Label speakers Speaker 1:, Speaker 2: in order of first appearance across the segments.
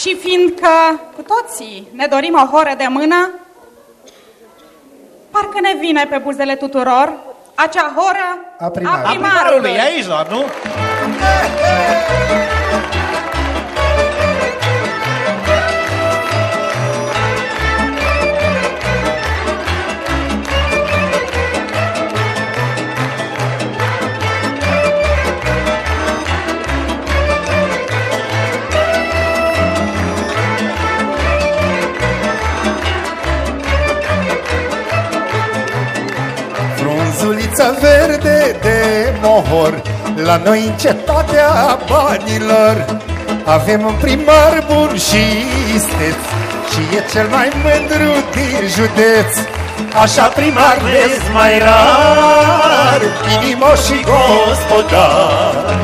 Speaker 1: Și fiindcă cu toții ne dorim o horă de mână, parcă ne vine pe buzele tuturor acea horă
Speaker 2: A primarului.
Speaker 1: a
Speaker 3: A primarului, e aici doar, nu?
Speaker 2: Frunzuliță verde de mohor. La noi în cetatea banilor. Avem un primar bun și isteț Și e cel mai mândru din județ. Așa primar vezi mai rar Inimoș și gospodar.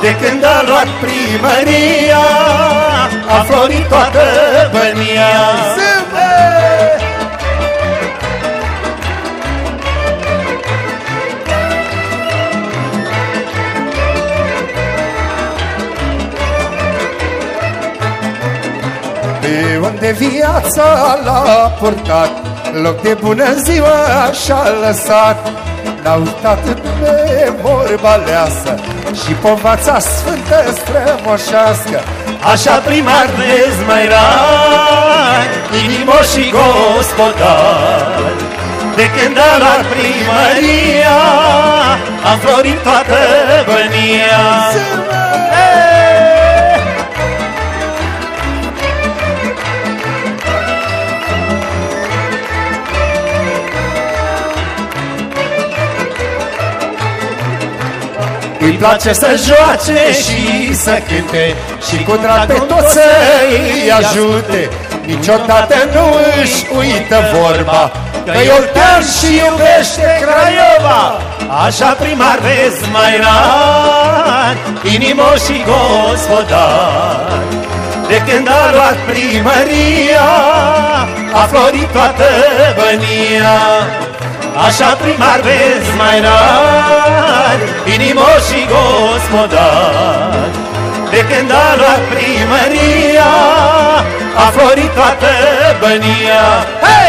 Speaker 2: De când a luat primăria A florit toată Pe unde viața l-a purtat Loc de bună ziua și-a lăsat. N-a uitat în vorba leasă Și povața sfântă strămoșească Așa primar vezi mai rar Inimoș și gospodar. De când a luat primăria A florit toată bănia Îi place să joace și să cânte Și cu drag pe toți să îi ajute. Niciodată nu își uită vorba Că e oltean și iubește Craiova. Așa primar vezi mai rar Inimoș și gospodar. De când a luat primăria A florit toată bănia Așa primar vezi mai rar Inimoș și gospodar De când a luat primăria A florit toată bănia Hei!